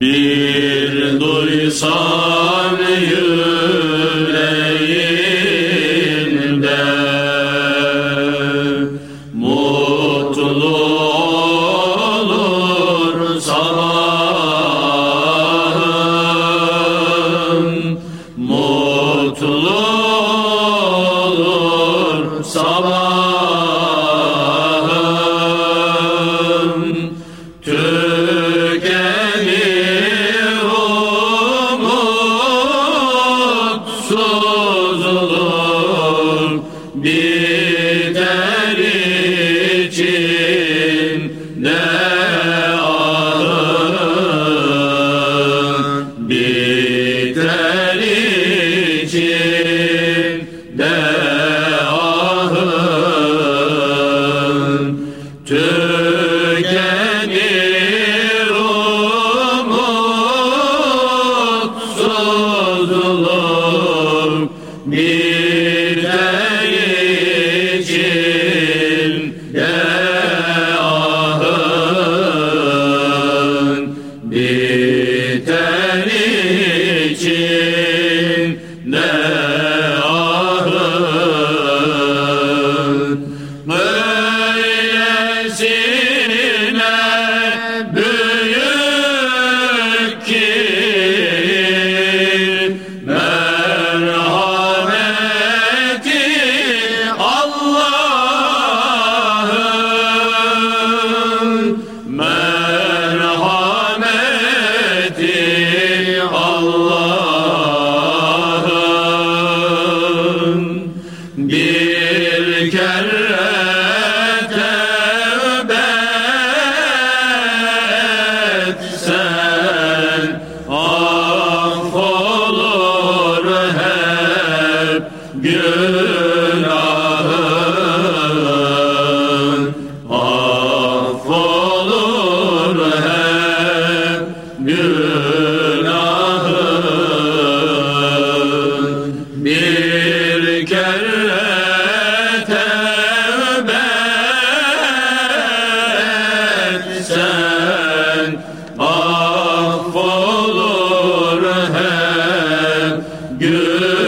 Bir duysan biter içinde ahın biter içinde ahın tükenir umutsuzluk biter biten içinde Bir kere Gül